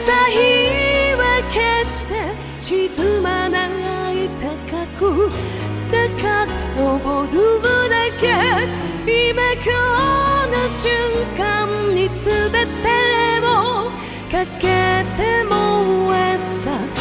朝日は決して沈まない高く高く登るだけ。今今日の瞬間に全てをかけても朝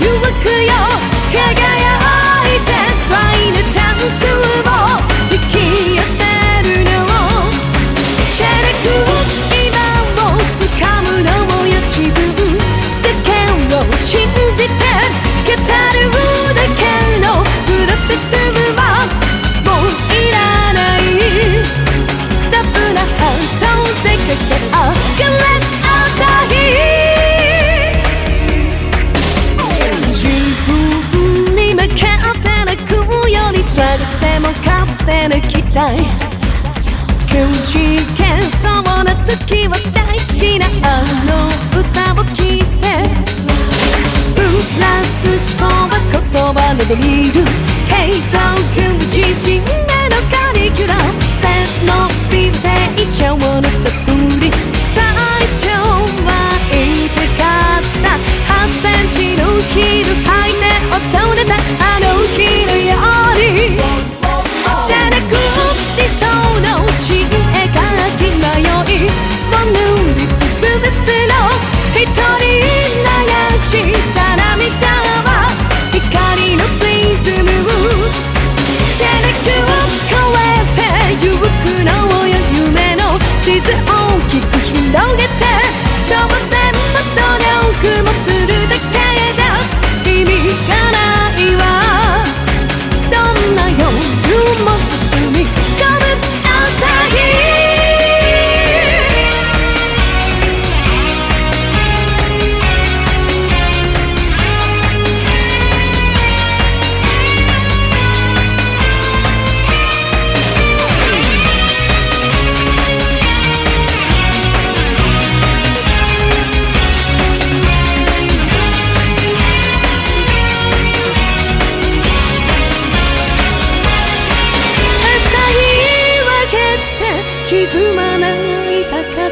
行くよ。輝くたいくじけそうな時は大好きなあの歌を聴いてプラス思考は言葉など見る継続自信なのカリキュラム背伸び成長の底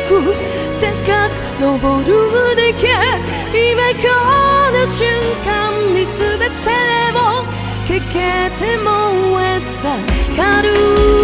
く高く登るだけ。今この瞬間に全てをかけて燃えさかる